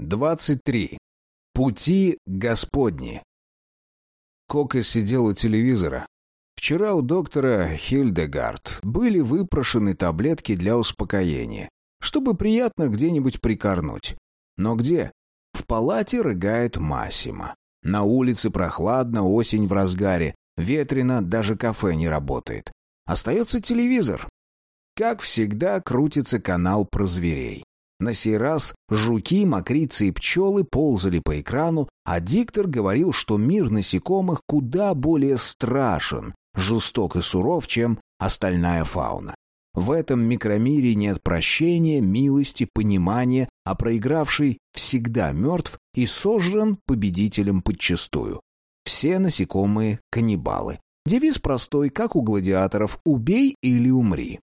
23. Пути Господни. Кока сидел у телевизора. Вчера у доктора Хильдегард были выпрошены таблетки для успокоения, чтобы приятно где-нибудь прикорнуть. Но где? В палате рыгает Массима. На улице прохладно, осень в разгаре, ветрено, даже кафе не работает. Остается телевизор. Как всегда, крутится канал про зверей. На сей раз жуки, мокрицы и пчелы ползали по экрану, а диктор говорил, что мир насекомых куда более страшен, жесток и суров, чем остальная фауна. В этом микромире нет прощения, милости, понимания, а проигравший всегда мертв и сожран победителем подчистую. Все насекомые – каннибалы. Девиз простой, как у гладиаторов «убей или умри».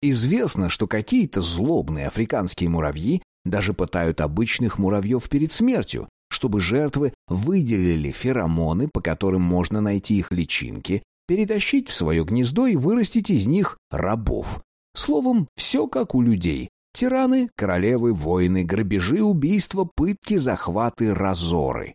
Известно, что какие-то злобные африканские муравьи даже пытают обычных муравьев перед смертью, чтобы жертвы выделили феромоны, по которым можно найти их личинки, перетащить в свое гнездо и вырастить из них рабов. Словом, все как у людей. Тираны, королевы, воины, грабежи, убийства, пытки, захваты, разоры.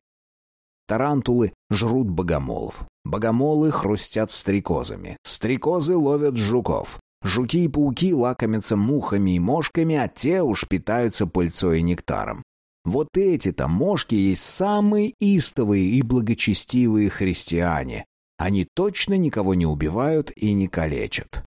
Тарантулы жрут богомолов. Богомолы хрустят стрекозами. Стрекозы ловят жуков. Жуки и пауки лакомятся мухами и мошками, а те уж питаются пыльцой и нектаром. Вот эти-то мошки есть самые истовые и благочестивые христиане. Они точно никого не убивают и не калечат.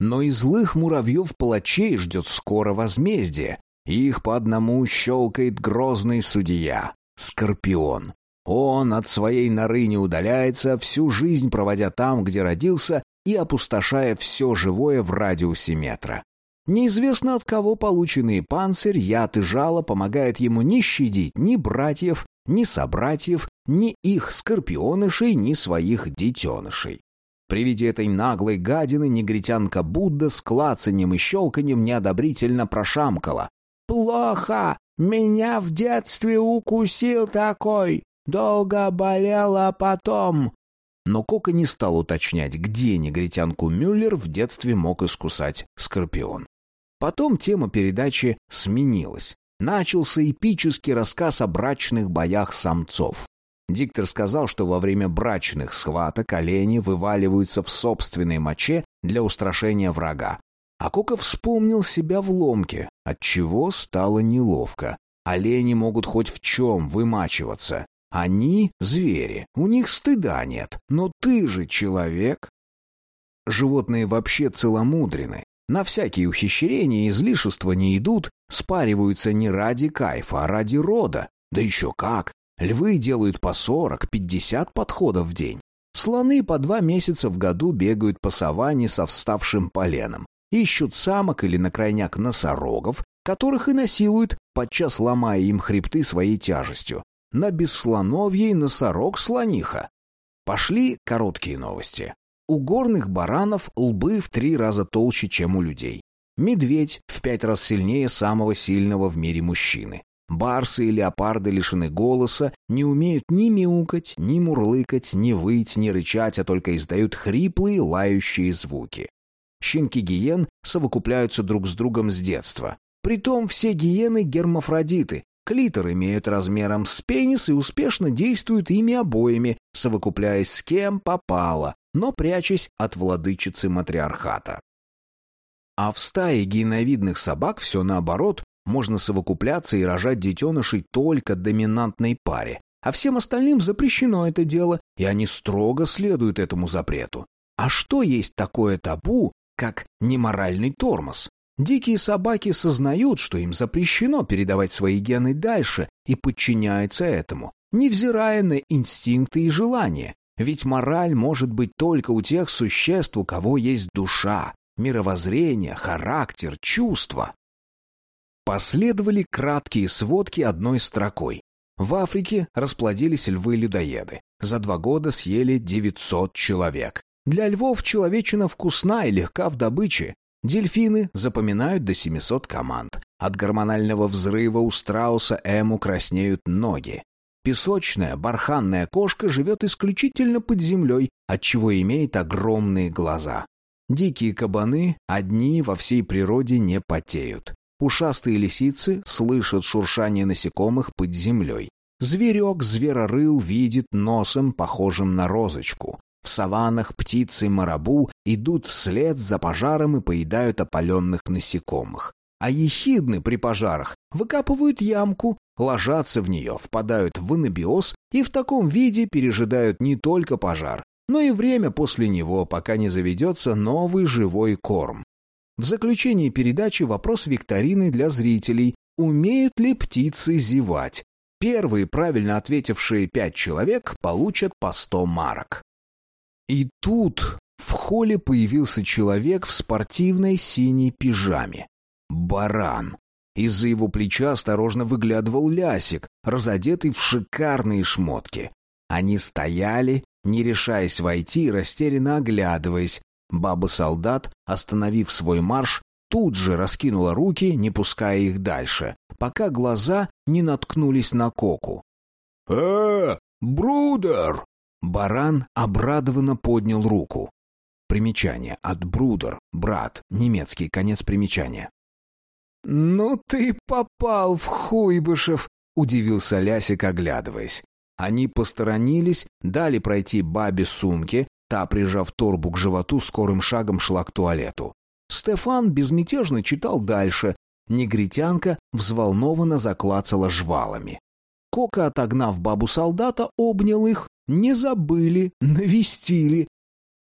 Но и злых муравьев-палачей ждет скоро возмездие. Их по одному щелкает грозный судья — Скорпион. Он от своей норы не удаляется, всю жизнь проводя там, где родился, и опустошая все живое в радиусе метра. Неизвестно от кого полученные панцирь, яд и жало помогают ему не щадить ни братьев, ни собратьев, ни их скорпионышей, ни своих детенышей. При виде этой наглой гадины негритянка Будда с клацаньем и щелканьем неодобрительно прошамкала. «Плохо! Меня в детстве укусил такой! Долго болела потом! Но Кока не стал уточнять, где негритянку Мюллер в детстве мог искусать скорпион. Потом тема передачи сменилась. Начался эпический рассказ о брачных боях самцов. Диктор сказал, что во время брачных схваток олени вываливаются в собственной моче для устрашения врага. А Кока вспомнил себя в ломке, отчего стало неловко. Олени могут хоть в чем вымачиваться. Они — звери, у них стыда нет, но ты же человек. Животные вообще целомудрены. На всякие ухищрения и излишества не идут, спариваются не ради кайфа, а ради рода. Да еще как! Львы делают по сорок, пятьдесят подходов в день. Слоны по два месяца в году бегают по саванне со вставшим поленом. Ищут самок или на крайняк носорогов, которых и насилуют, подчас ломая им хребты своей тяжестью на бесслоновье носорог-слониха. Пошли короткие новости. У горных баранов лбы в три раза толще, чем у людей. Медведь в пять раз сильнее самого сильного в мире мужчины. Барсы и леопарды лишены голоса, не умеют ни мяукать, ни мурлыкать, ни выть, ни рычать, а только издают хриплые, лающие звуки. Щенки гиен совокупляются друг с другом с детства. Притом все гиены гермафродиты, Клитор имеют размером с пенис и успешно действуют ими обоими, совокупляясь с кем попало, но прячась от владычицы матриархата. А в стае геновидных собак все наоборот, можно совокупляться и рожать детенышей только доминантной паре, а всем остальным запрещено это дело, и они строго следуют этому запрету. А что есть такое табу, как неморальный тормоз? Дикие собаки сознают, что им запрещено передавать свои гены дальше и подчиняются этому, невзирая на инстинкты и желания. Ведь мораль может быть только у тех существ, у кого есть душа, мировоззрение, характер, чувства. Последовали краткие сводки одной строкой. В Африке расплодились львы-людоеды. За два года съели 900 человек. Для львов человечина вкусна и легка в добыче, Дельфины запоминают до 700 команд. От гормонального взрыва у страуса Эму краснеют ноги. Песочная барханная кошка живет исключительно под землей, отчего имеет огромные глаза. Дикие кабаны одни во всей природе не потеют. Ушастые лисицы слышат шуршание насекомых под землей. Зверек зверорыл видит носом, похожим на розочку. В саваннах птицы марабу идут вслед за пожаром и поедают опаленных насекомых. А ехидны при пожарах выкапывают ямку, ложатся в нее, впадают в анабиоз и в таком виде пережидают не только пожар, но и время после него, пока не заведется новый живой корм. В заключении передачи вопрос викторины для зрителей «Умеют ли птицы зевать?». Первые правильно ответившие пять человек получат по сто марок. И тут в холле появился человек в спортивной синей пижаме. Баран. Из-за его плеча осторожно выглядывал лясик, разодетый в шикарные шмотки. Они стояли, не решаясь войти, растерянно оглядываясь. Баба-солдат, остановив свой марш, тут же раскинула руки, не пуская их дальше, пока глаза не наткнулись на Коку. «Э, брудер!» Баран обрадованно поднял руку. Примечание от брудер, брат, немецкий, конец примечания. «Ну ты попал в Хуйбышев!» — удивился Лясик, оглядываясь. Они посторонились, дали пройти бабе сумке, та, прижав торбу к животу, скорым шагом шла к туалету. Стефан безмятежно читал дальше. Негритянка взволнованно заклацала жвалами. Кока, отогнав бабу-солдата, обнял их. Не забыли, навестили.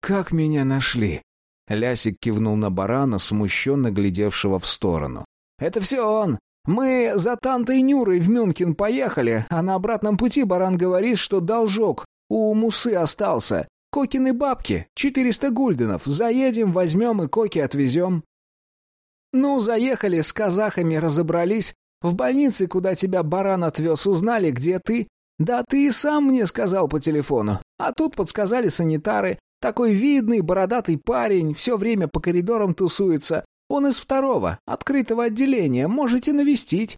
«Как меня нашли?» Лясик кивнул на барана, смущенно глядевшего в сторону. «Это все он. Мы за Тантой Нюрой в Мюнхен поехали, а на обратном пути баран говорит, что должок у Мусы остался. Кокины бабки, четыреста гульденов. Заедем, возьмем и Коки отвезем». «Ну, заехали, с казахами разобрались. В больнице, куда тебя баран отвез, узнали, где ты. Да ты и сам мне сказал по телефону. А тут подсказали санитары. Такой видный, бородатый парень, все время по коридорам тусуется. Он из второго, открытого отделения, можете навестить».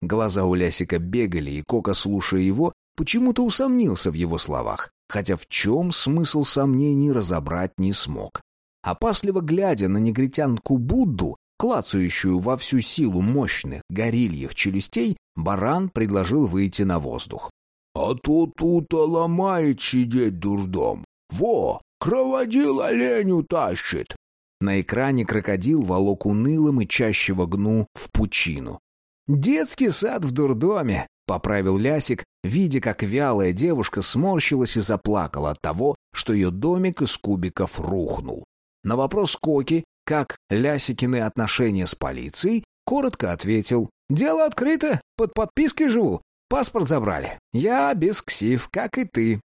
Глаза у Лясика бегали, и Кока, слушая его, почему-то усомнился в его словах, хотя в чем смысл сомнений разобрать не смог. Опасливо глядя на негритянку Будду, клацающую во всю силу мощных горильих челюстей, баран предложил выйти на воздух. «А то тут ломает сидеть дурдом. Во, кроводил оленю тащит. На экране крокодил волок унылым и чащего гну в пучину. «Детский сад в дурдоме», — поправил Лясик, видя, как вялая девушка сморщилась и заплакала от того, что ее домик из кубиков рухнул. На вопрос Коки, как Лясикины отношения с полицией, коротко ответил «Дело открыто, под подпиской живу, паспорт забрали. Я без ксив, как и ты».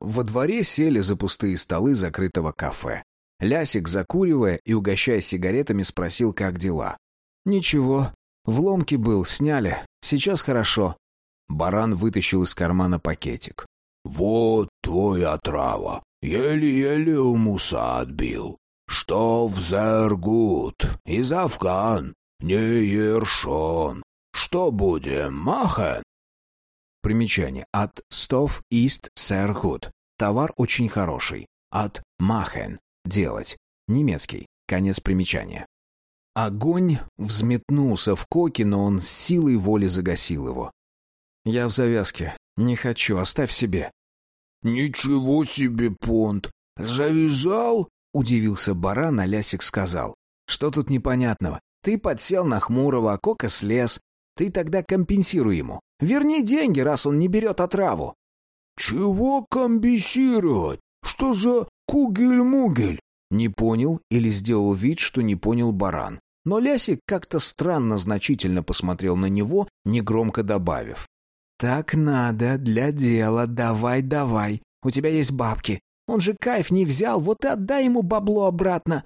Во дворе сели за пустые столы закрытого кафе. Лясик, закуривая и угощая сигаретами, спросил, как дела. «Ничего. В ломке был, сняли. Сейчас хорошо». Баран вытащил из кармана пакетик. «Вот твоя трава. Еле-еле у муса отбил. Что в зергут? Из Афган. Не ершон. Что будем, махен?» Примечание. От «Стов Ист Сэрхуд». Товар очень хороший. От «Махен». Делать. Немецкий. Конец примечания. Огонь взметнулся в коке, но он с силой воли загасил его. «Я в завязке. Не хочу. Оставь себе». «Ничего себе, понт! Завязал?» — удивился баран, а Лясик сказал. «Что тут непонятного? Ты подсел на Хмурого, а Кока слез. Ты тогда компенсируй ему. Верни деньги, раз он не берет отраву». «Чего компенсировать? Что за кугель-мугель?» Не понял или сделал вид, что не понял баран. Но Лясик как-то странно значительно посмотрел на него, негромко добавив. «Так надо, для дела, давай, давай. У тебя есть бабки. Он же кайф не взял, вот и отдай ему бабло обратно».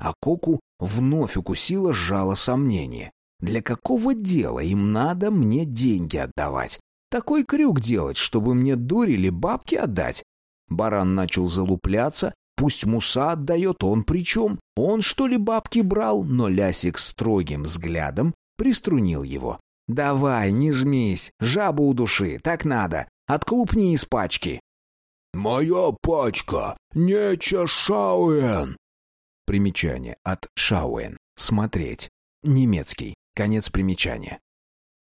А Коку вновь укусила жало сомнение. «Для какого дела им надо мне деньги отдавать? Такой крюк делать, чтобы мне дурили бабки отдать?» Баран начал залупляться, Пусть Муса отдает, он при чем? Он, что ли, бабки брал? Но Лясик строгим взглядом приструнил его. «Давай, не жмись, жабу у души, так надо. Отклупни из пачки». «Моя пачка, не чашауэн». Примечание от Шауэн. Смотреть. немецкий, конец примечания.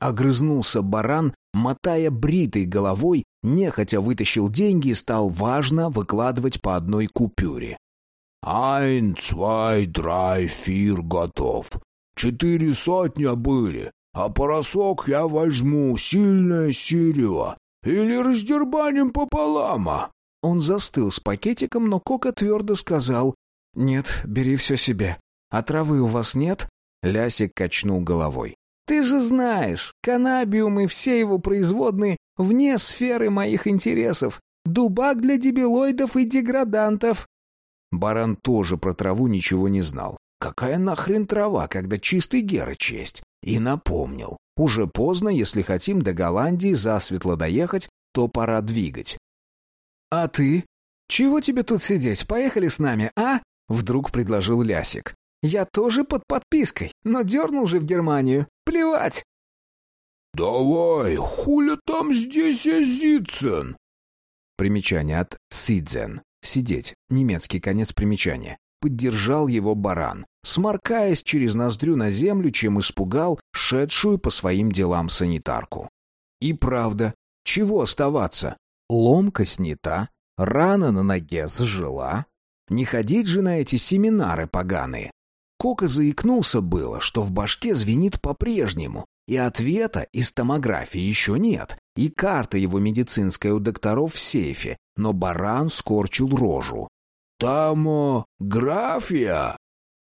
Огрызнулся баран, мотая бритой головой, нехотя вытащил деньги и стал важно выкладывать по одной купюре. «Айн, цвай, драй, фир готов. Четыре сотни были, а поросок я возьму, сильное сирево. Или раздербаним пополама». Он застыл с пакетиком, но Кока твердо сказал, «Нет, бери все себе. А травы у вас нет?» Лясик качнул головой. «Ты же знаешь, каннабиум и все его производные вне сферы моих интересов. Дубак для дебилоидов и деградантов». Баран тоже про траву ничего не знал. Какая нахрен трава, когда чистый Герыч есть? И напомнил. Уже поздно, если хотим до Голландии засветло доехать, то пора двигать. «А ты? Чего тебе тут сидеть? Поехали с нами, а?» Вдруг предложил Лясик. «Я тоже под подпиской, но дернул же в Германию. Плевать!» «Давай, хуля там здесь Зицен?» Примечание от «сидзен» — «сидеть», немецкий конец примечания. Поддержал его баран, сморкаясь через ноздрю на землю, чем испугал шедшую по своим делам санитарку. И правда, чего оставаться? Ломка снята, рана на ноге зажила. Не ходить же на эти семинары поганые. Кока заикнулся было, что в башке звенит по-прежнему, и ответа из томографии еще нет, и карта его медицинская у докторов в сейфе, но баран скорчил рожу. «Томография?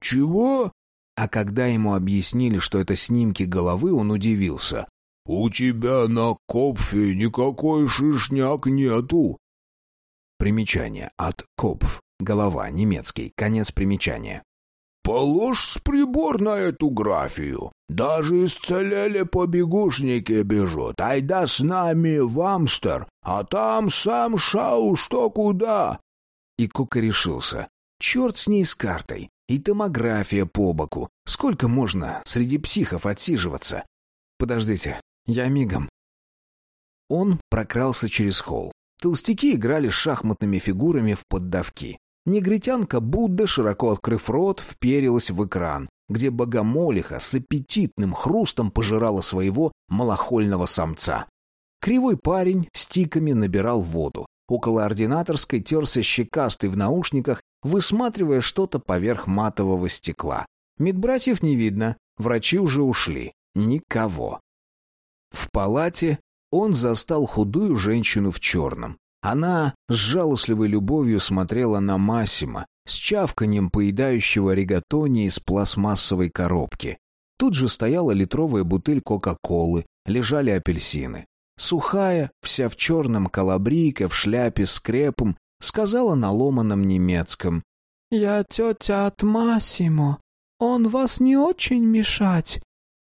Чего?» А когда ему объяснили, что это снимки головы, он удивился. «У тебя на копфе никакой шишняк нету». Примечание от «копф» — голова, немецкий, конец примечания. «Положь с прибор на эту графию. Даже исцелели побегушники бежут. Айда с нами в Амстер, а там сам шау что куда». И Кука решился. «Черт с ней с картой. И томография по боку. Сколько можно среди психов отсиживаться? Подождите, я мигом. Он прокрался через холл. Толстяки играли с шахматными фигурами в поддавки. Негритянка Будда, широко открыв рот, вперилась в экран, где богомолиха с аппетитным хрустом пожирала своего малохольного самца. Кривой парень с тиками набирал воду. Около ординаторской терся щекастый в наушниках, высматривая что-то поверх матового стекла. Медбратьев не видно, врачи уже ушли. Никого. В палате он застал худую женщину в черном. Она с жалостливой любовью смотрела на Массима, с чавканием поедающего ригатони из пластмассовой коробки. Тут же стояла литровая бутыль Кока-Колы, лежали апельсины. Сухая, вся в черном калабрийка, в шляпе с крепом, сказала на ломаном немецком. «Я тетя от Массимо. Он вас не очень мешать?»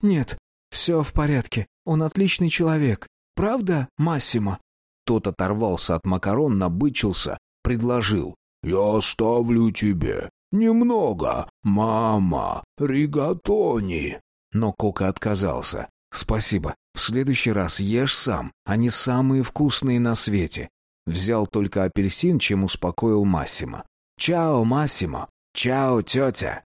«Нет, все в порядке. Он отличный человек. Правда, Массимо?» Тот оторвался от макарон, набычился, предложил. «Я оставлю тебе. Немного. Мама, ригатони». Но Кока отказался. «Спасибо. В следующий раз ешь сам. Они самые вкусные на свете». Взял только апельсин, чем успокоил Массимо. «Чао, Массимо! Чао, тетя!»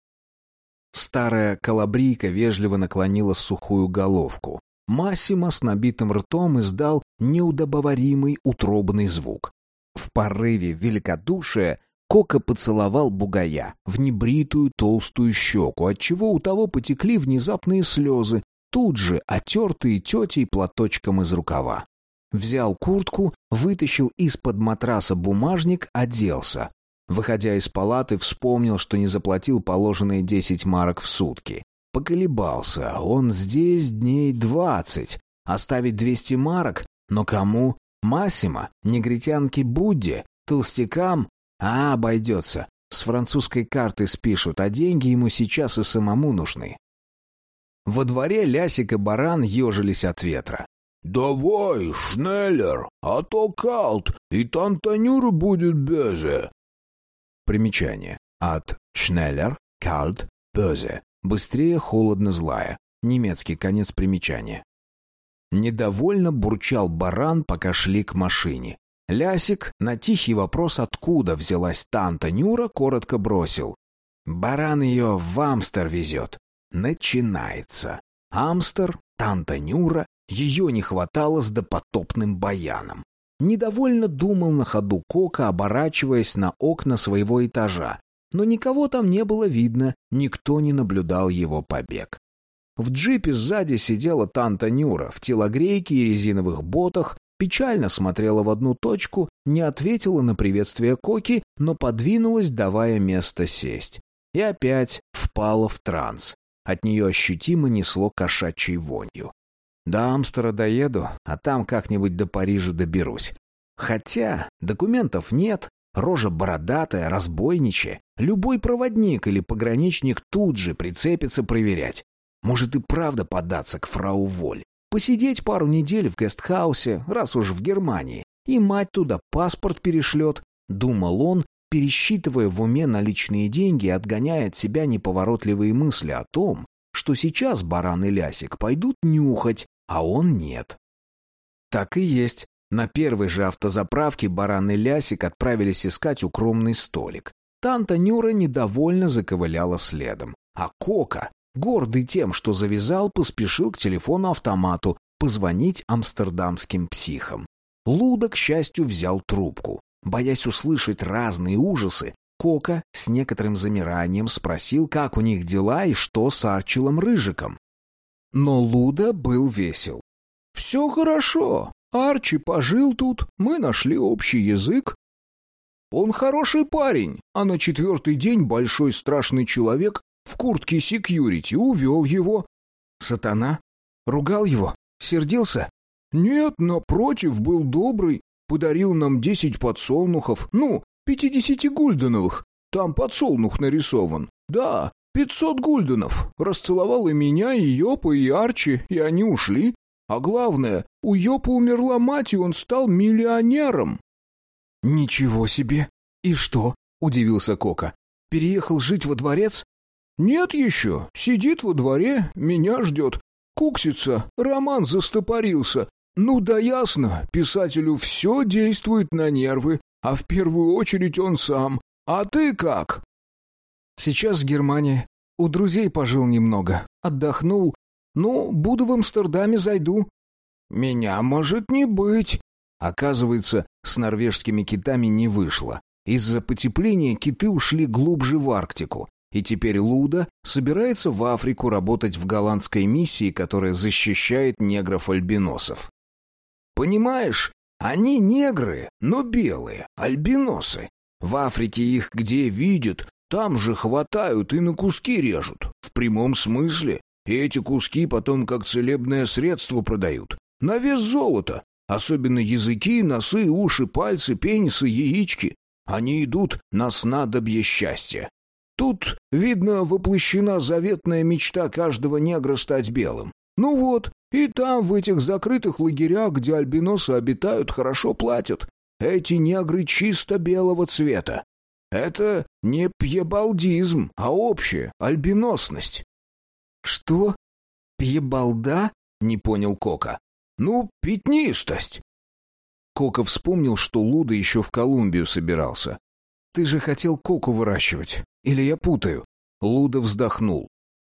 Старая калабрийка вежливо наклонила сухую головку. Массимо с набитым ртом издал неудобоваримый утробный звук. В порыве великодушия Кока поцеловал бугая в небритую толстую щеку, отчего у того потекли внезапные слезы, тут же отертые тетей платочком из рукава. Взял куртку, вытащил из-под матраса бумажник, оделся. Выходя из палаты, вспомнил, что не заплатил положенные десять марок в сутки. Поколебался. Он здесь дней двадцать. Оставить двести марок? Но кому? Массимо? Негритянке Будде? Толстякам? А, обойдется. С французской карты спишут, а деньги ему сейчас и самому нужны. Во дворе Лясик и Баран ежились от ветра. «Давай, schneller, а то kalt, и Tante Нюра будет böse». Примечание. От schneller, kalt, böse. Быстрее, холодно, злая. Немецкий конец примечания. Недовольно бурчал баран, пока шли к машине. Лясик на тихий вопрос, откуда взялась Tante Нюра, коротко бросил. «Баран ее в Амстер везет. начинается. Амстер, Танта Нюра, ее не хватало с допотопным баяном. Недовольно думал на ходу Кока, оборачиваясь на окна своего этажа. Но никого там не было видно, никто не наблюдал его побег. В джипе сзади сидела Танта Нюра в телогрейке и резиновых ботах, печально смотрела в одну точку, не ответила на приветствие Коки, но подвинулась, давая место сесть. И опять впала в транс. От нее ощутимо несло кошачьей вонью. До Амстера доеду, а там как-нибудь до Парижа доберусь. Хотя документов нет, рожа бородатая, разбойничая. Любой проводник или пограничник тут же прицепится проверять. Может и правда податься к фрау Воль. Посидеть пару недель в гестхаусе, раз уж в Германии, и мать туда паспорт перешлет, думал он, пересчитывая в уме наличные деньги и отгоняя от себя неповоротливые мысли о том, что сейчас баран и лясик пойдут нюхать, а он нет. Так и есть. На первой же автозаправке баран и лясик отправились искать укромный столик. Танта Нюра недовольно заковыляла следом. А Кока гордый тем, что завязал, поспешил к телефону-автомату позвонить амстердамским психам. Луда, к счастью, взял трубку. Боясь услышать разные ужасы, Кока с некоторым замиранием спросил, как у них дела и что с Арчилом Рыжиком. Но Луда был весел. «Все хорошо. Арчи пожил тут, мы нашли общий язык. Он хороший парень, а на четвертый день большой страшный человек в куртке секьюрити, увел его. Сатана? Ругал его? Сердился? Нет, напротив, был добрый. Подарил нам десять подсолнухов, ну, пятидесяти гульденовых. Там подсолнух нарисован. Да, пятьсот гульденов. Расцеловал и меня, и Йопа, и Арчи, и они ушли. А главное, у Йопа умерла мать, и он стал миллионером. «Ничего себе! И что?» — удивился Кока. «Переехал жить во дворец?» «Нет еще. Сидит во дворе, меня ждет. Куксится, роман застопорился. Ну да ясно, писателю все действует на нервы, а в первую очередь он сам. А ты как?» «Сейчас в Германии. У друзей пожил немного. Отдохнул. Ну, буду в Амстердаме, зайду». «Меня может не быть». Оказывается, с норвежскими китами не вышло. Из-за потепления киты ушли глубже в Арктику, и теперь Луда собирается в Африку работать в голландской миссии, которая защищает негров-альбиносов. Понимаешь, они негры, но белые, альбиносы. В Африке их где видят, там же хватают и на куски режут. В прямом смысле. И эти куски потом как целебное средство продают. На вес золота. Особенно языки, носы, уши, пальцы, пенисы, яички. Они идут на снадобье счастья. Тут, видно, воплощена заветная мечта каждого негра стать белым. Ну вот, и там, в этих закрытых лагерях, где альбиносы обитают, хорошо платят. Эти негры чисто белого цвета. Это не пьебалдизм, а общая альбиносность. Что? Пьебалда? Не понял Кока. Ну, пятнистость. Кока вспомнил, что Луда еще в Колумбию собирался. Ты же хотел коку выращивать. Или я путаю?» Луда вздохнул.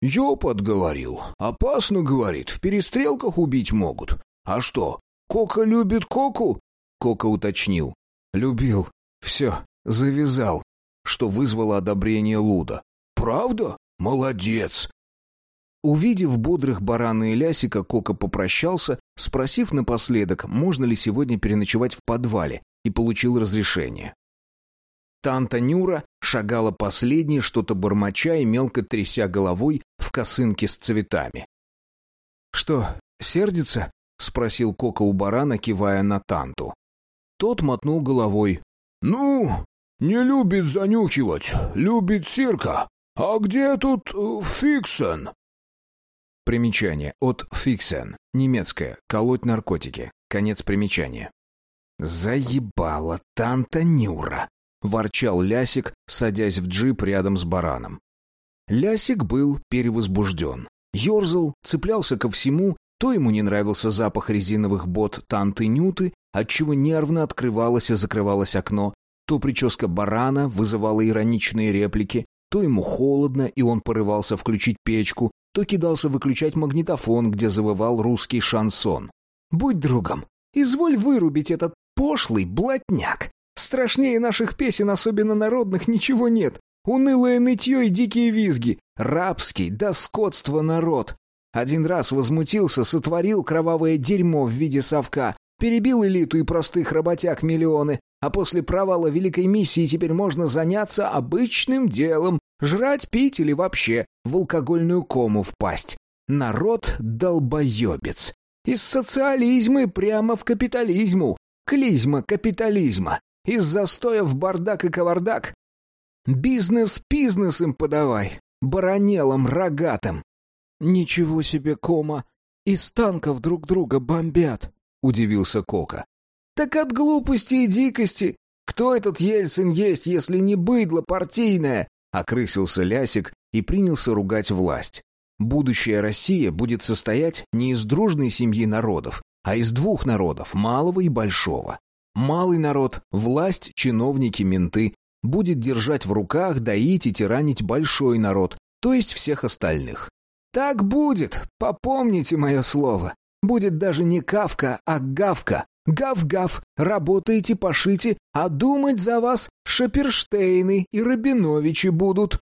«Ёпот, говорил. Опасно, говорит. В перестрелках убить могут. А что, Кока любит Коку?» Кока уточнил. «Любил. Все, завязал». Что вызвало одобрение Луда. «Правда? Молодец!» Увидев бодрых барана и лясика, Кока попрощался, спросив напоследок, можно ли сегодня переночевать в подвале, и получил разрешение. Танта Нюра шагала последней, что-то бормоча и мелко тряся головой в косынке с цветами. «Что, сердится?» — спросил Кока у барана, кивая на Танту. Тот мотнул головой. «Ну, не любит занюхивать, любит цирка. А где тут э, Фиксен?» Примечание от Фиксен. Немецкое. Колоть наркотики. Конец примечания. Заебала Танта Нюра. — ворчал Лясик, садясь в джип рядом с бараном. Лясик был перевозбужден. Ёрзал, цеплялся ко всему, то ему не нравился запах резиновых бот танты Нюты, отчего нервно открывалось и закрывалось окно, то прическа барана вызывала ироничные реплики, то ему холодно, и он порывался включить печку, то кидался выключать магнитофон, где завывал русский шансон. «Будь другом, изволь вырубить этот пошлый блатняк. Страшнее наших песен, особенно народных, ничего нет. Унылое нытье и дикие визги. Рабский, да скотство народ. Один раз возмутился, сотворил кровавое дерьмо в виде совка, перебил элиту и простых работяг миллионы, а после провала великой миссии теперь можно заняться обычным делом, жрать, пить или вообще в алкогольную кому впасть. Народ долбоебец. Из социализма прямо в капитализму. Клизма капитализма. Из застоя в бардак и кавардак. Бизнес бизнесом подавай. Баронелом рогатым. Ничего себе, кома. Из танков друг друга бомбят. Удивился Кока. Так от глупости и дикости. Кто этот Ельцин есть, если не быдло партийное? Окрысился Лясик и принялся ругать власть. Будущая Россия будет состоять не из дружной семьи народов, а из двух народов, малого и большого. Малый народ, власть, чиновники, менты, будет держать в руках, доить и тиранить большой народ, то есть всех остальных. Так будет, попомните мое слово. Будет даже не кавка, а гавка. Гав-гав, работаете, пошите, а думать за вас Шаперштейны и Рабиновичи будут.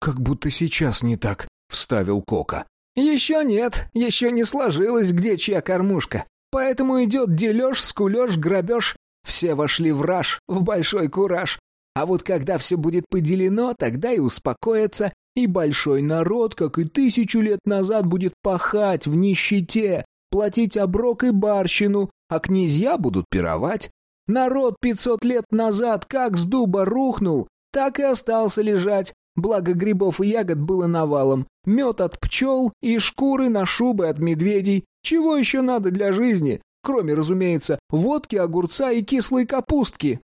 Как будто сейчас не так, вставил Кока. Еще нет, еще не сложилось, где чья кормушка. Поэтому идет дележ, скулеж, грабеж. Все вошли в раж, в большой кураж. А вот когда все будет поделено, тогда и успокоится, и большой народ, как и тысячу лет назад, будет пахать в нищете, платить оброк и барщину, а князья будут пировать. Народ пятьсот лет назад как с дуба рухнул, так и остался лежать, благо грибов и ягод было навалом, мед от пчел и шкуры на шубы от медведей. Чего еще надо для жизни, кроме, разумеется, водки, огурца и кислой капустки?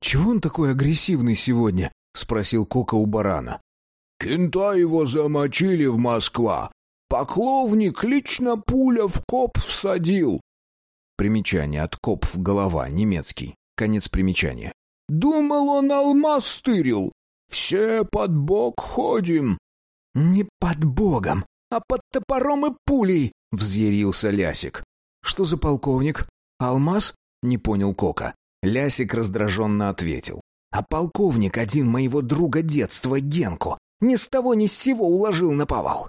«Чего он такой агрессивный сегодня?» — спросил Кока у барана. «Кента его замочили в Москва. Покловник лично пуля в коп всадил». Примечание от коп в голова, немецкий. Конец примечания. «Думал, он алмаз стырил. Все под бок ходим». «Не под богом, а под топором и пулей», — взъярился Лясик. «Что за полковник? Алмаз?» — не понял Кока. Лясик раздраженно ответил. «А полковник один моего друга детства, Генку, ни с того ни с сего уложил на повал.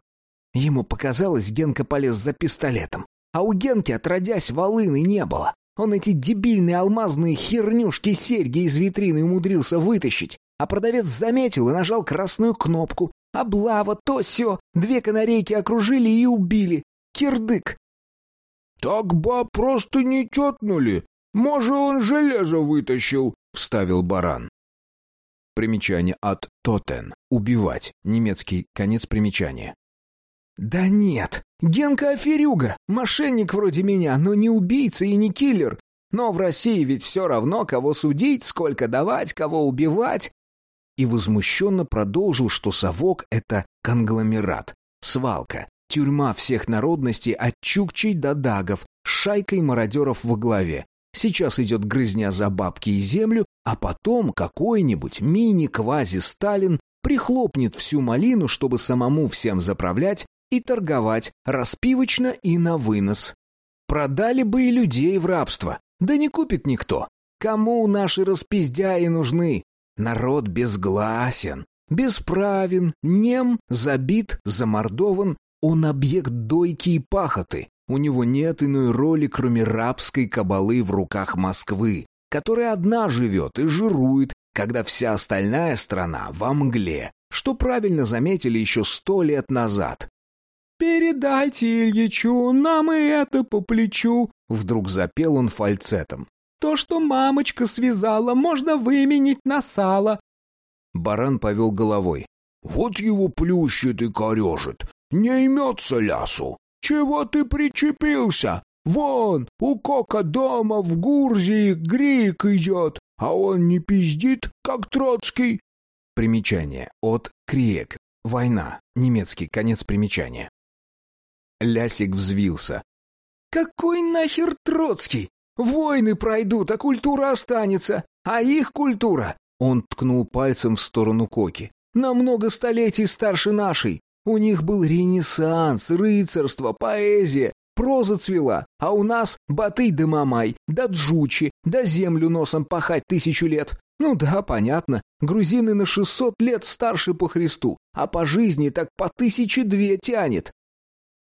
Ему показалось, Генка полез за пистолетом. А у Генки, отродясь, волыны не было. Он эти дебильные алмазные хернюшки серьги из витрины умудрился вытащить, а продавец заметил и нажал красную кнопку. Облава, то все, две канарейки окружили и убили. Кирдык. «Так ба просто не тетнули. Может, он железо вытащил», — вставил баран. Примечание от «тотен» — «убивать», немецкий конец примечания. «Да нет, Генка аферюга, мошенник вроде меня, но не убийца и не киллер. Но в России ведь все равно, кого судить, сколько давать, кого убивать». И возмущенно продолжил, что совок — это конгломерат, свалка, тюрьма всех народностей от чукчей до дагов, с шайкой мародеров во главе, Сейчас идет грызня за бабки и землю, а потом какой-нибудь мини-квази-Сталин прихлопнет всю малину, чтобы самому всем заправлять и торговать распивочно и на вынос. Продали бы и людей в рабство, да не купит никто. Кому наши распиздяи нужны? Народ безгласен, бесправен, нем, забит, замордован, он объект дойки и пахоты. У него нет иной роли, кроме рабской кабалы в руках Москвы, которая одна живет и жирует, когда вся остальная страна во мгле, что правильно заметили еще сто лет назад. «Передайте Ильичу, нам и это по плечу», — вдруг запел он фальцетом. «То, что мамочка связала, можно выменить на сало». Баран повел головой. «Вот его плющит и корежит. Не имется лясу. «Чего ты причепился? Вон, у Кока дома в Гурзии Грик идет, а он не пиздит, как Троцкий». Примечание от Криек. Война. Немецкий. Конец примечания. Лясик взвился. «Какой нахер Троцкий? Войны пройдут, а культура останется. А их культура...» Он ткнул пальцем в сторону Коки. «На много столетий старше нашей. У них был ренессанс, рыцарство, поэзия, проза цвела, а у нас Батый да Мамай, да Джучи, да землю носом пахать тысячу лет. Ну да, понятно, грузины на шестьсот лет старше по Христу, а по жизни так по тысяче две тянет.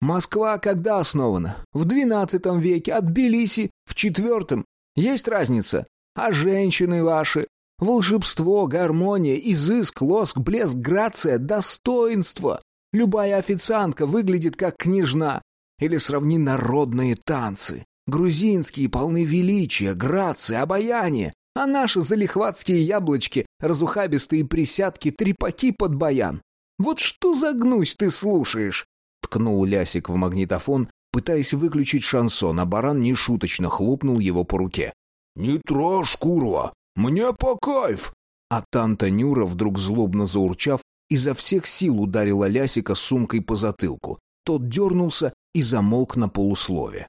Москва когда основана? В двенадцатом веке, от Тбилиси в четвертом. Есть разница? А женщины ваши? Волшебство, гармония, изыск, лоск, блеск, грация, достоинство. Любая официантка выглядит как княжна. Или сравни народные танцы. Грузинские полны величия, грации, обаяния. А наши залихватские яблочки, разухабистые присядки, трепаки под баян. Вот что за гнусь ты слушаешь? Ткнул Лясик в магнитофон, пытаясь выключить шансон, а баран нешуточно хлопнул его по руке. «Не трожь, курва! Мне по кайф!» А Танта Нюра, вдруг злобно заурчав, изо всех сил ударила Лясика сумкой по затылку. Тот дернулся и замолк на полуслове.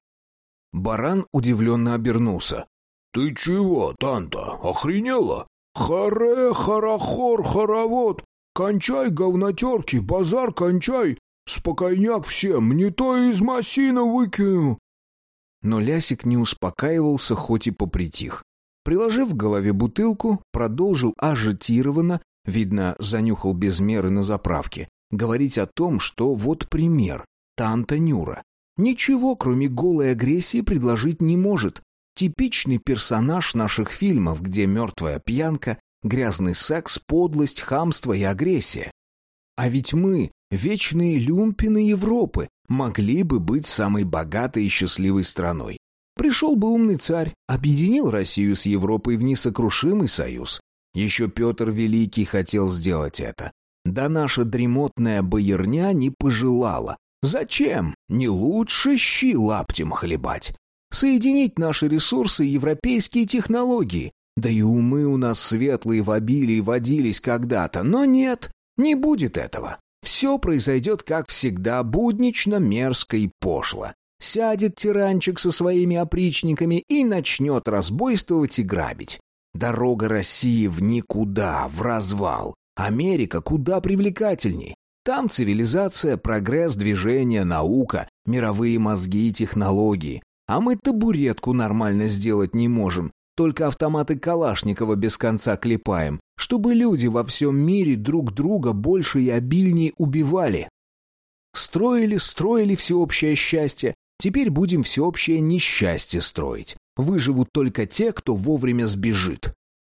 Баран удивленно обернулся. «Ты чего, Танта, охренела? Харе, харахор, хоровод! Кончай, говнотерки, базар кончай! Спокойняк всем, не то из масина выкину!» Но Лясик не успокаивался, хоть и попритих. Приложив к голове бутылку, продолжил ажитированно, видно, занюхал без меры на заправке, говорить о том, что вот пример, Танта Нюра. Ничего, кроме голой агрессии, предложить не может, Типичный персонаж наших фильмов, где мертвая пьянка, грязный секс, подлость, хамство и агрессия. А ведь мы, вечные люмпины Европы, могли бы быть самой богатой и счастливой страной. Пришел бы умный царь, объединил Россию с Европой в несокрушимый союз. Еще Петр Великий хотел сделать это. Да наша дремотная боярня не пожелала. Зачем? Не лучше щи лаптем хлебать соединить наши ресурсы и европейские технологии. Да и умы у нас светлые в обилии водились когда-то, но нет, не будет этого. Все произойдет, как всегда, буднично, мерзко и пошло. Сядет тиранчик со своими опричниками и начнет разбойствовать и грабить. Дорога России в никуда, в развал. Америка куда привлекательней. Там цивилизация, прогресс, движение, наука, мировые мозги и технологии. А мы табуретку нормально сделать не можем, только автоматы Калашникова без конца клепаем, чтобы люди во всем мире друг друга больше и обильнее убивали. Строили, строили всеобщее счастье, теперь будем всеобщее несчастье строить. Выживут только те, кто вовремя сбежит.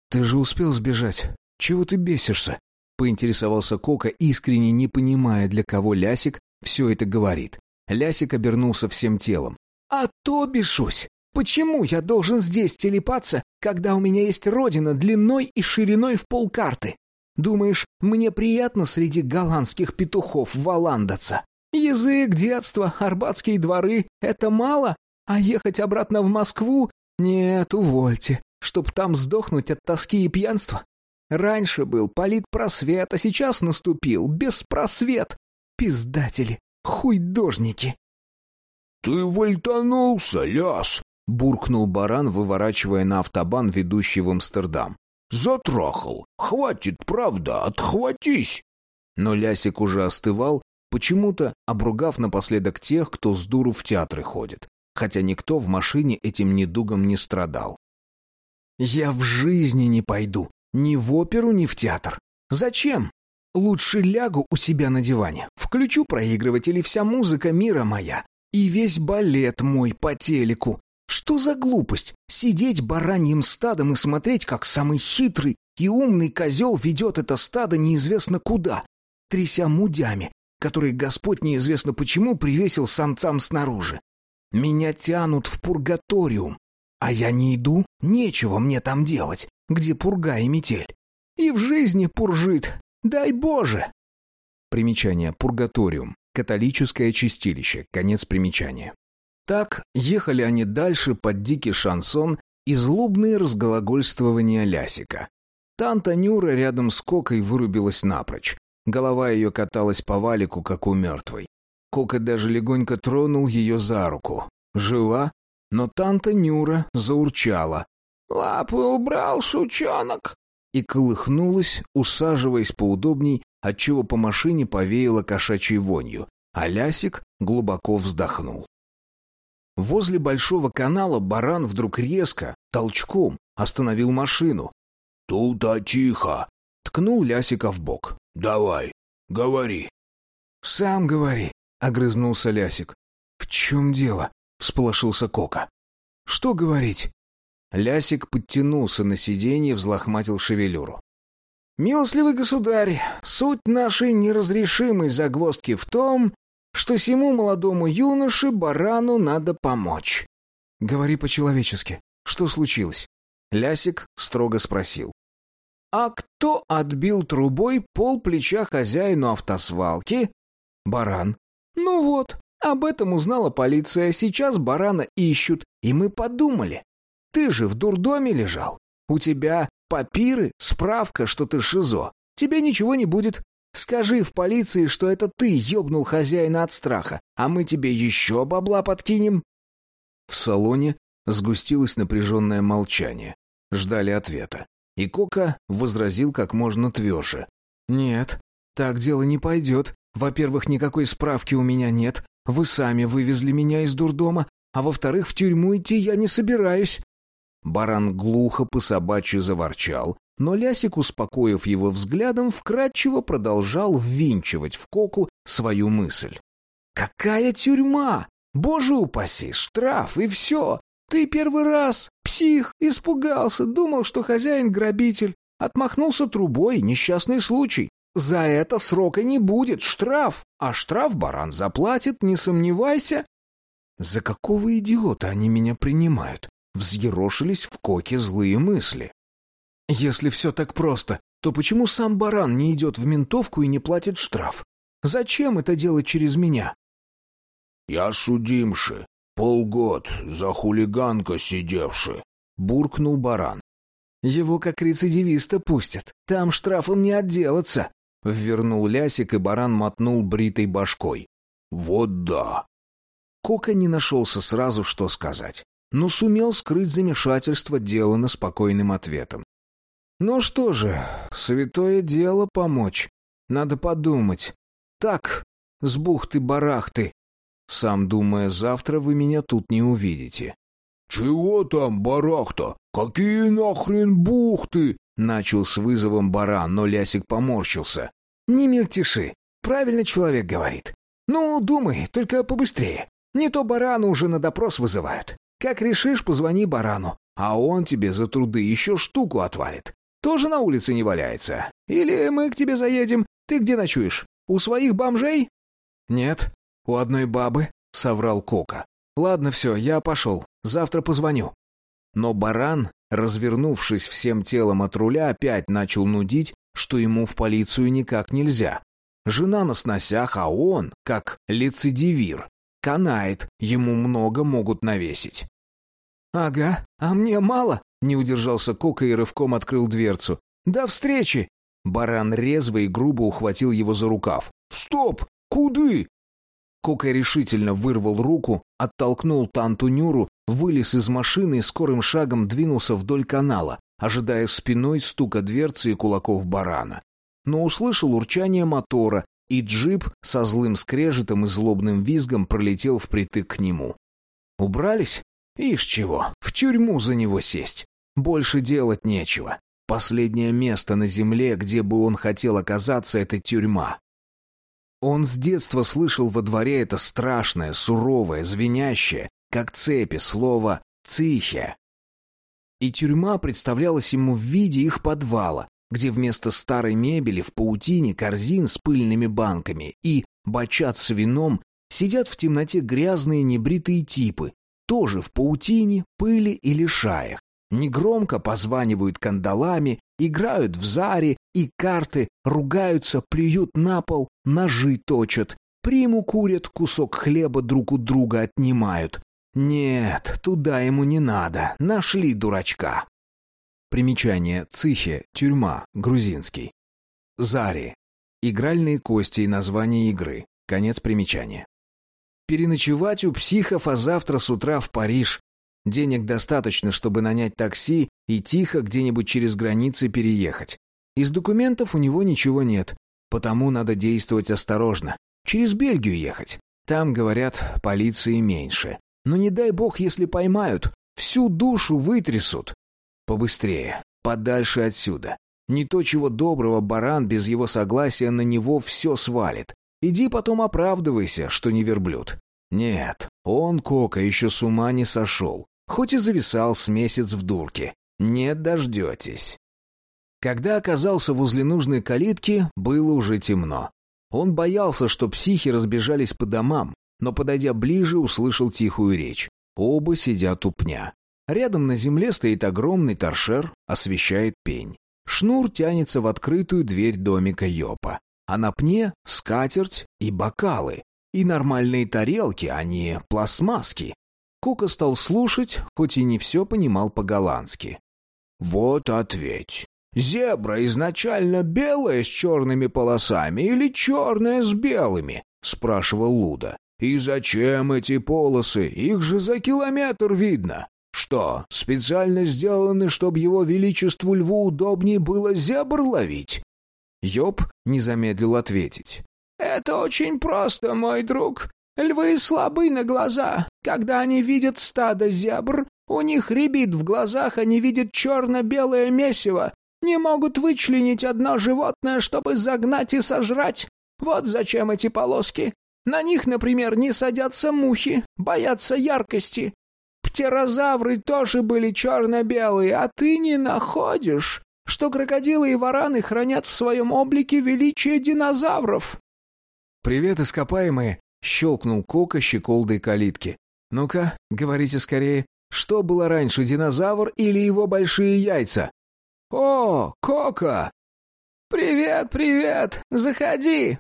Ты же успел сбежать. Чего ты бесишься? Поинтересовался Кока, искренне не понимая, для кого Лясик все это говорит. Лясик обернулся всем телом. А то бешусь. Почему я должен здесь телепаться, когда у меня есть родина длиной и шириной в полкарты? Думаешь, мне приятно среди голландских петухов валандаться? Язык, детство, арбатские дворы — это мало? А ехать обратно в Москву? Нет, увольте, чтоб там сдохнуть от тоски и пьянства. Раньше был политпросвет, а сейчас наступил беспросвет. Пиздатели, хуйдожники. «Ты вольтанулся, ляс!» — буркнул баран, выворачивая на автобан, ведущий в Амстердам. «Затрахал! Хватит, правда, отхватись!» Но Лясик уже остывал, почему-то обругав напоследок тех, кто с дуру в театры ходит, хотя никто в машине этим недугом не страдал. «Я в жизни не пойду, ни в оперу, ни в театр. Зачем? Лучше лягу у себя на диване, включу проигрыватель, и вся музыка мира моя и весь балет мой по телеку. Что за глупость? Сидеть бараньим стадом и смотреть, как самый хитрый и умный козел ведет это стадо неизвестно куда, тряся мудями, которые Господь неизвестно почему привесил самцам снаружи. Меня тянут в пургаториум, а я не иду, нечего мне там делать, где пурга и метель. И в жизни пуржит, дай Боже! Примечание «Пургаториум» Католическое чистилище. Конец примечания. Так ехали они дальше под дикий шансон и злобные разглагольствования Лясика. Танта Нюра рядом с Кокой вырубилась напрочь. Голова ее каталась по валику, как у мертвой. Кока даже легонько тронул ее за руку. Жива, но Танта Нюра заурчала. «Лапы убрал, сучонок!» И колыхнулась, усаживаясь поудобней, отчего по машине повеяло кошачьей вонью, а Лясик глубоко вздохнул. Возле большого канала баран вдруг резко, толчком, остановил машину. «Тут а тихо!» — ткнул Лясика в бок. «Давай, говори». «Сам говори», — огрызнулся Лясик. «В чем дело?» — всполошился Кока. «Что говорить?» Лясик подтянулся на сиденье, взлохматил шевелюру. «Милостливый государь, суть нашей неразрешимой загвоздки в том, что сему молодому юноше барану надо помочь». «Говори по-человечески. Что случилось?» Лясик строго спросил. «А кто отбил трубой пол плеча хозяину автосвалки?» «Баран». «Ну вот, об этом узнала полиция, сейчас барана ищут, и мы подумали. Ты же в дурдоме лежал. У тебя папиры, справка, что ты шизо. Тебе ничего не будет. Скажи в полиции, что это ты ёбнул хозяина от страха, а мы тебе еще бабла подкинем». В салоне сгустилось напряженное молчание. Ждали ответа. И Кока возразил как можно тверже. «Нет, так дело не пойдет. Во-первых, никакой справки у меня нет. Вы сами вывезли меня из дурдома. А во-вторых, в тюрьму идти я не собираюсь. Баран глухо по собачьи заворчал, но Лясик, успокоив его взглядом, вкратчиво продолжал ввинчивать в коку свою мысль. «Какая тюрьма! Боже упаси, штраф и все! Ты первый раз, псих, испугался, думал, что хозяин грабитель, отмахнулся трубой, несчастный случай. За это срока не будет, штраф, а штраф баран заплатит, не сомневайся». За какого идиота они меня принимают? Взъерошились в коке злые мысли. Если все так просто, то почему сам баран не идет в ментовку и не платит штраф? Зачем это делать через меня? «Я судимши, полгод за хулиганка сидевши», — буркнул баран. «Его как рецидивиста пустят, там штрафом не отделаться», — ввернул лясик, и баран мотнул бритой башкой. «Вот да». Кока не нашелся сразу, что сказать но сумел скрыть замешательство Делана спокойным ответом. «Ну что же, святое дело помочь. Надо подумать. Так, с бухты-барахты. Сам думая, завтра вы меня тут не увидите». «Чего там, барахта? Какие нахрен бухты?» Начал с вызовом баран, но Лясик поморщился. «Не мельтеши. Правильно человек говорит. Ну, думай, только побыстрее. Не то барана уже на допрос вызывают. Как решишь, позвони барану, а он тебе за труды еще штуку отвалит. Тоже на улице не валяется. Или мы к тебе заедем. Ты где ночуешь? У своих бомжей?» «Нет, у одной бабы», — соврал Кока. «Ладно, все, я пошел. Завтра позвоню». Но баран, развернувшись всем телом от руля, опять начал нудить, что ему в полицию никак нельзя. Жена на сносях, а он, как лицедивир, канает, ему много могут навесить. «Ага, а мне мало?» — не удержался Кока и рывком открыл дверцу. «До встречи!» Баран резво и грубо ухватил его за рукав. «Стоп! Куды?» Кока решительно вырвал руку, оттолкнул Танту Нюру, вылез из машины и скорым шагом двинулся вдоль канала, ожидая спиной стука дверцы и кулаков барана. Но услышал урчание мотора, и джип со злым скрежетом и злобным визгом пролетел впритык к нему. Убрались? Ишь чего, в тюрьму за него сесть. Больше делать нечего. Последнее место на земле, где бы он хотел оказаться, это тюрьма. Он с детства слышал во дворе это страшное, суровое, звенящее, как цепи, слово «цихе». И тюрьма представлялась ему в виде их подвала, где вместо старой мебели в паутине корзин с пыльными банками и бочат с вином сидят в темноте грязные небритые типы, тоже в паутине, пыли и лишаях. Негромко позванивают кандалами, играют в заре и карты, ругаются, плюют на пол, ножи точат, приму курят, кусок хлеба друг у друга отнимают. Нет, туда ему не надо, нашли дурачка. Примечание. Цихе. Тюрьма. Грузинский. Зари. Игральные кости и название игры. Конец примечания. Переночевать у психов, а завтра с утра в Париж. Денег достаточно, чтобы нанять такси и тихо где-нибудь через границы переехать. Из документов у него ничего нет. Потому надо действовать осторожно. Через Бельгию ехать. Там, говорят, полиции меньше. Но не дай бог, если поймают, всю душу вытрясут. Побыстрее, подальше отсюда. Не то чего доброго баран без его согласия на него все свалит. Иди потом оправдывайся, что не верблюд. Нет, он, Кока, еще с ума не сошел. Хоть и зависал с месяц в дурке. Не дождетесь. Когда оказался возле нужной калитки, было уже темно. Он боялся, что психи разбежались по домам, но, подойдя ближе, услышал тихую речь. Оба сидят у пня. Рядом на земле стоит огромный торшер, освещает пень. Шнур тянется в открытую дверь домика Йопа. А на пне — скатерть и бокалы. И нормальные тарелки, а не пластмасски. Кука стал слушать, хоть и не все понимал по-голландски. «Вот ответь. Зебра изначально белая с черными полосами или черная с белыми?» — спрашивал Луда. «И зачем эти полосы? Их же за километр видно. Что, специально сделаны, чтобы его величеству льву удобнее было зебр ловить?» Йоб не замедлил ответить. «Это очень просто, мой друг. Львы слабы на глаза. Когда они видят стадо зебр, у них рябит в глазах, они видят черно-белое месиво, не могут вычленить одно животное, чтобы загнать и сожрать. Вот зачем эти полоски. На них, например, не садятся мухи, боятся яркости. Птерозавры тоже были черно-белые, а ты не находишь, что крокодилы и вараны хранят в своем облике величие динозавров. «Привет, ископаемые!» — щелкнул Кока щеколдой калитки. «Ну-ка, говорите скорее, что было раньше, динозавр или его большие яйца?» «О, Кока!» «Привет, привет! Заходи!»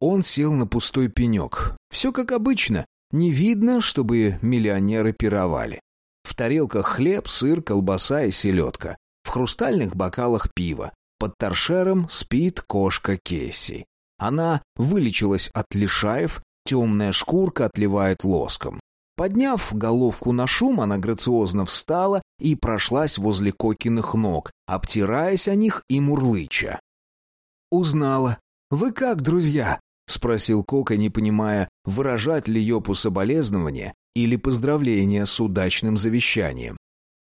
Он сел на пустой пенек. Все как обычно. Не видно, чтобы миллионеры пировали. В тарелках хлеб, сыр, колбаса и селедка. В хрустальных бокалах пиво. Под торшером спит кошка Кесси. Она вылечилась от лишаев, темная шкурка отливает лоском. Подняв головку на шум, она грациозно встала и прошлась возле Кокиных ног, обтираясь о них и мурлыча. «Узнала. Вы как, друзья?» — спросил Кока, не понимая, выражать ли Йопу соболезнования или поздравления с удачным завещанием.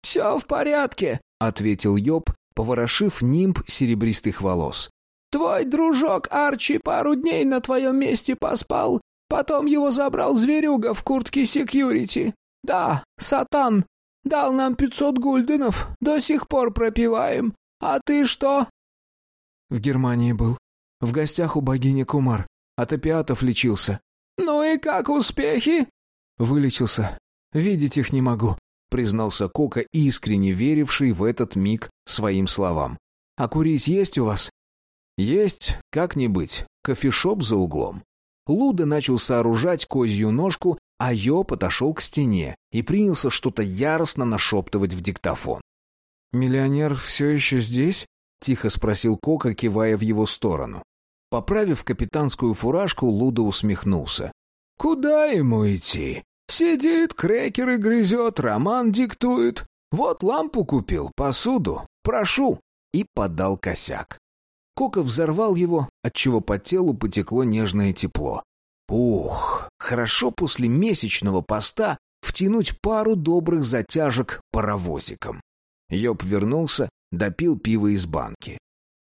«Все в порядке», — ответил Йоп, поворошив нимб серебристых волос. «Твой дружок Арчи пару дней на твоем месте поспал, Потом его забрал зверюга в куртке секьюрити. Да, Сатан. Дал нам пятьсот гульденов. До сих пор пропиваем. А ты что?» «В Германии был. В гостях у богини Кумар. От опиатов лечился». «Ну и как успехи?» «Вылечился. Видеть их не могу», — признался Кока, искренне веривший в этот миг своим словам. «А курить есть у вас?» «Есть, как не быть. Кофешоп за углом. Луда начал сооружать козью ножку, а Йо подошел к стене и принялся что-то яростно нашептывать в диктофон. «Миллионер все еще здесь?» — тихо спросил Кока, кивая в его сторону. Поправив капитанскую фуражку, Луда усмехнулся. «Куда ему идти? Сидит, крекеры грызет, роман диктует. Вот лампу купил, посуду. Прошу!» И подал косяк. Кока взорвал его, отчего по телу потекло нежное тепло. Ух, хорошо после месячного поста втянуть пару добрых затяжек паровозиком. Йоб вернулся, допил пиво из банки.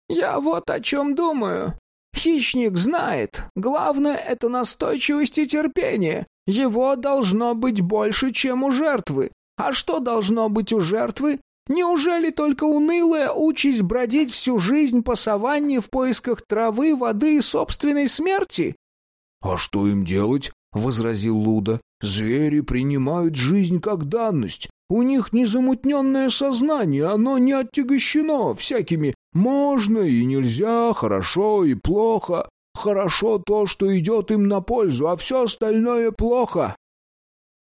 «Я вот о чем думаю. Хищник знает. Главное — это настойчивость и терпение. Его должно быть больше, чем у жертвы. А что должно быть у жертвы? Неужели только унылая участь бродить всю жизнь по саванне в поисках травы, воды и собственной смерти? — А что им делать? — возразил Луда. — Звери принимают жизнь как данность. У них незамутненное сознание, оно не оттягощено всякими «можно» и «нельзя», «хорошо» и «плохо». Хорошо то, что идет им на пользу, а все остальное плохо.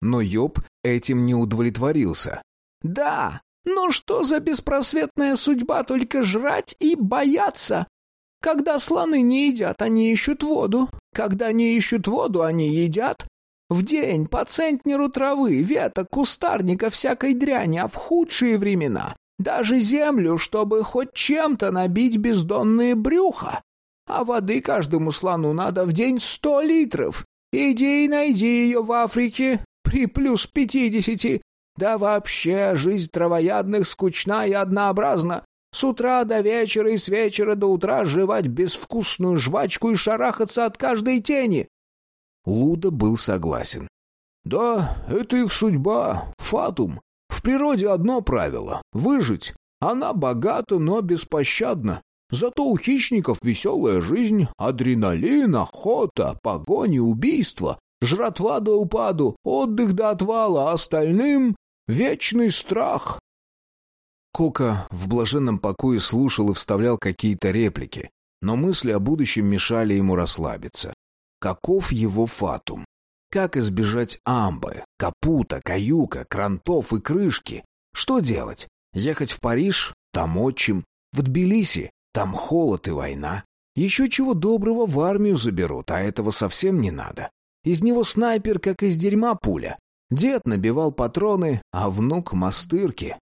Но Йоб этим не удовлетворился. «Да, но что за беспросветная судьба только жрать и бояться? Когда слоны не едят, они ищут воду. Когда не ищут воду, они едят. В день по центнеру травы, веток, кустарника, всякой дряни, а в худшие времена даже землю, чтобы хоть чем-то набить бездонные брюха. а воды каждому слону надо в день сто литров. Иди и найди ее в Африке при плюс пятидесяти. Да вообще жизнь травоядных скучна и однообразна. С утра до вечера и с вечера до утра жевать безвкусную жвачку и шарахаться от каждой тени. Луда был согласен. «Да, это их судьба, фатум. В природе одно правило — выжить. Она богата, но беспощадна. Зато у хищников веселая жизнь, адреналин, охота, погони, убийства, жратва до упаду, отдых до отвала, а остальным — вечный страх». Кока в блаженном покое слушал и вставлял какие-то реплики, но мысли о будущем мешали ему расслабиться. Каков его фатум? Как избежать амбы, капута, каюка, крантов и крышки? Что делать? Ехать в Париж? Там отчим. В Тбилиси? Там холод и война. Еще чего доброго в армию заберут, а этого совсем не надо. Из него снайпер, как из дерьма пуля. Дед набивал патроны, а внук — мастырки.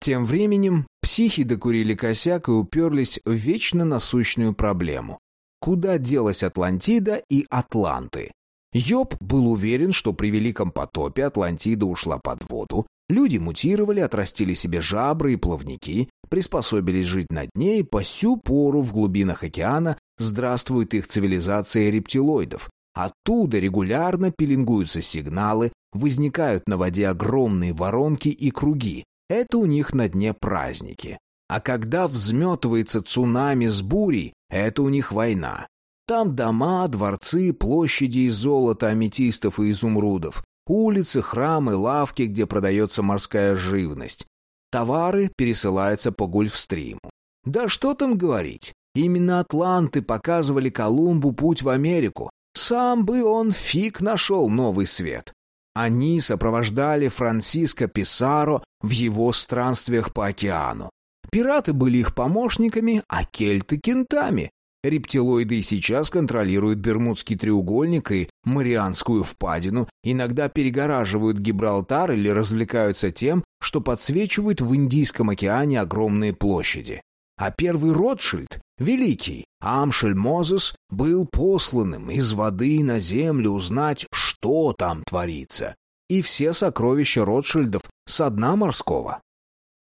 Тем временем психи докурили косяк и уперлись в вечно насущную проблему куда делась Атлантида и Атланты. Йоб был уверен, что при Великом потопе Атлантида ушла под воду, люди мутировали, отрастили себе жабры и плавники, приспособились жить на дне и по сю пору в глубинах океана здравствует их цивилизация рептилоидов. Оттуда регулярно пеленгуются сигналы, возникают на воде огромные воронки и круги. Это у них на дне праздники. А когда взметывается цунами с бурей, это у них война. Там дома, дворцы, площади из золота, аметистов и изумрудов, улицы, храмы, лавки, где продается морская живность. Товары пересылаются по Гольфстриму. Да что там говорить, именно атланты показывали Колумбу путь в Америку. Сам бы он фиг нашел новый свет. Они сопровождали Франциско Писаро в его странствиях по океану. Пираты были их помощниками, а кельты — кентами. Рептилоиды и сейчас контролируют Бермудский треугольник и Марианскую впадину, иногда перегораживают Гибралтар или развлекаются тем, что подсвечивают в Индийском океане огромные площади. А первый Ротшильд, великий, Амшель Мозес, был посланным из воды на землю узнать, что там творится. И все сокровища Ротшильдов со дна морского.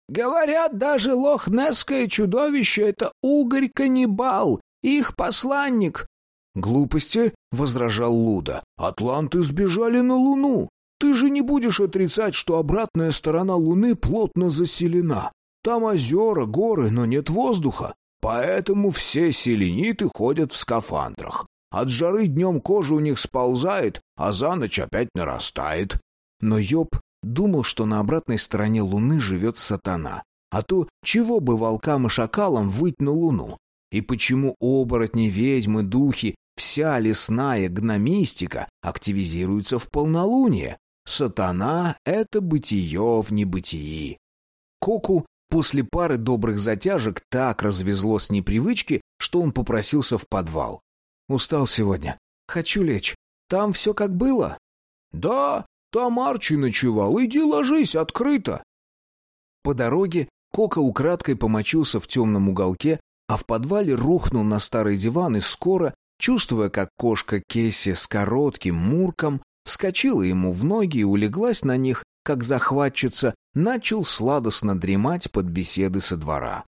Говорят, даже лохнесское чудовище — это угорь-каннибал, их посланник. «Глупости», — возражал Луда, — «атланты сбежали на Луну. Ты же не будешь отрицать, что обратная сторона Луны плотно заселена. Там озера, горы, но нет воздуха. Поэтому все селениты ходят в скафандрах. От жары днем кожа у них сползает, а за ночь опять нарастает». Но Йоб Думал, что на обратной стороне Луны живет сатана. А то чего бы волкам и шакалам выть на Луну? И почему оборотни, ведьмы, духи, вся лесная гномистика активизируется в полнолуние? Сатана — это бытие в небытии. Коку после пары добрых затяжек так развезло с непривычки, что он попросился в подвал. «Устал сегодня. Хочу лечь. Там все как было?» «Да, там Арчи ночевал. Иди ложись, открыто. По дороге Кока украдкой помочился в темном уголке, а в подвале рухнул на старый диван и скоро, чувствуя, как кошка Кесси с коротким мурком вскочила ему в ноги и улеглась на них, как захватчица, начал сладостно дремать под беседы со двора.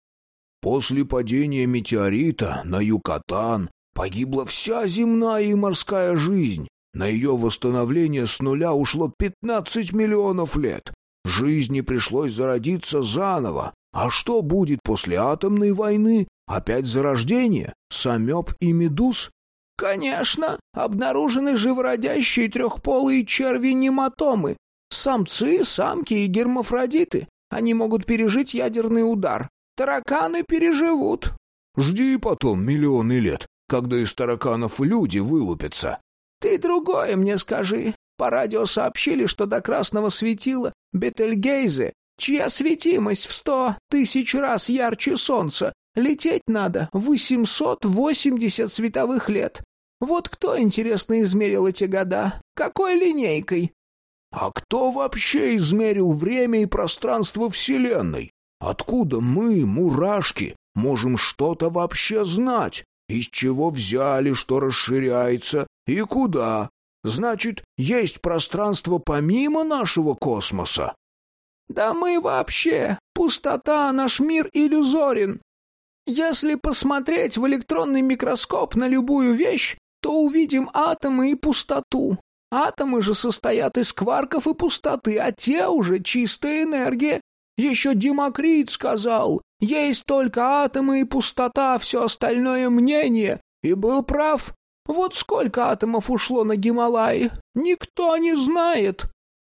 После падения метеорита на Юкатан погибла вся земная и морская жизнь. На ее восстановление с нуля ушло 15 миллионов лет. Жизни пришлось зародиться заново. А что будет после атомной войны? Опять зарождение? Самеб и медуз? Конечно, обнаружены живородящие трехполые черви-нематомы. Самцы, самки и гермафродиты. Они могут пережить ядерный удар. Тараканы переживут. Жди потом миллионы лет, когда из тараканов люди вылупятся. Ты другое мне скажи. По радио сообщили, что до красного светила Бетельгейзе, чья светимость в сто тысяч раз ярче солнца, лететь надо восемьсот восемьдесят световых лет. Вот кто, интересно, измерил эти года? Какой линейкой? А кто вообще измерил время и пространство Вселенной? Откуда мы, мурашки, можем что-то вообще знать? Из чего взяли, что расширяется, и куда? Значит, есть пространство помимо нашего космоса?» «Да мы вообще... Пустота, наш мир иллюзорен. Если посмотреть в электронный микроскоп на любую вещь, то увидим атомы и пустоту. Атомы же состоят из кварков и пустоты, а те уже чистая энергия. Еще Демокрит сказал, есть только атомы и пустота, все остальное мнение. И был прав. Вот сколько атомов ушло на Гималаи, никто не знает.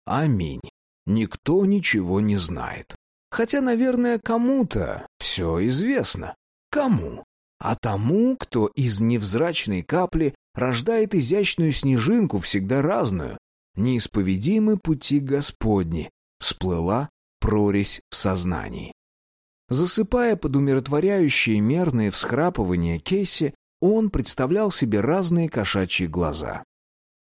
Аминь. Никто ничего не знает. Хотя, наверное, кому-то все известно. Кому? А тому, кто из невзрачной капли рождает изящную снежинку, всегда разную. Неисповедимы пути Господни. Всплыла прорезь в сознании. Засыпая под умиротворяющие мерные всхрапывания Кесси, он представлял себе разные кошачьи глаза.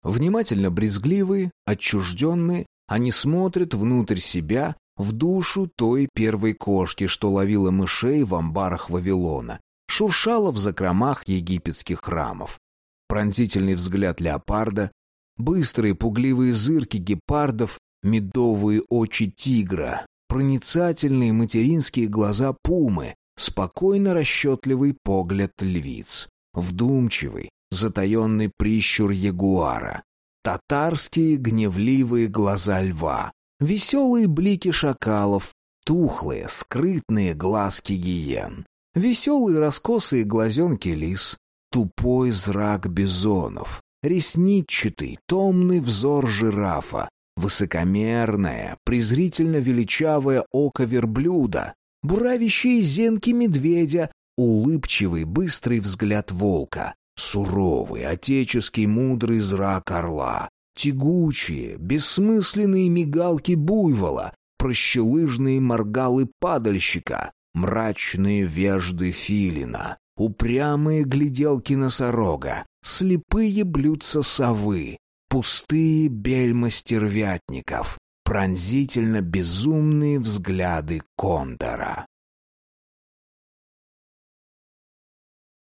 Внимательно брезгливые, отчужденные, они смотрят внутрь себя, в душу той первой кошки, что ловила мышей в амбарах Вавилона, шуршала в закромах египетских храмов. Пронзительный взгляд леопарда, быстрые пугливые зырки гепардов, медовые очи тигра, проницательные материнские глаза пумы, спокойно расчетливый погляд львиц, вдумчивый, затаенный прищур ягуара, татарские гневливые глаза льва, веселые блики шакалов, тухлые, скрытные глазки гиен, веселые раскосые глазенки лис, тупой зрак бизонов, ресничатый, томный взор жирафа, высокомерное, презрительно величавое око верблюда, буравящие зенки медведя, улыбчивый, быстрый взгляд волка, суровый, отеческий мудрый зрак орла, тягучие, бессмысленные мигалки буйвола, прощелыжные моргалы падальщика, мрачные вежды филина, упрямые гляделки носорога, слепые блюдца совы, пустые бельмы стервятников, пронзительно безумные взгляды кондора.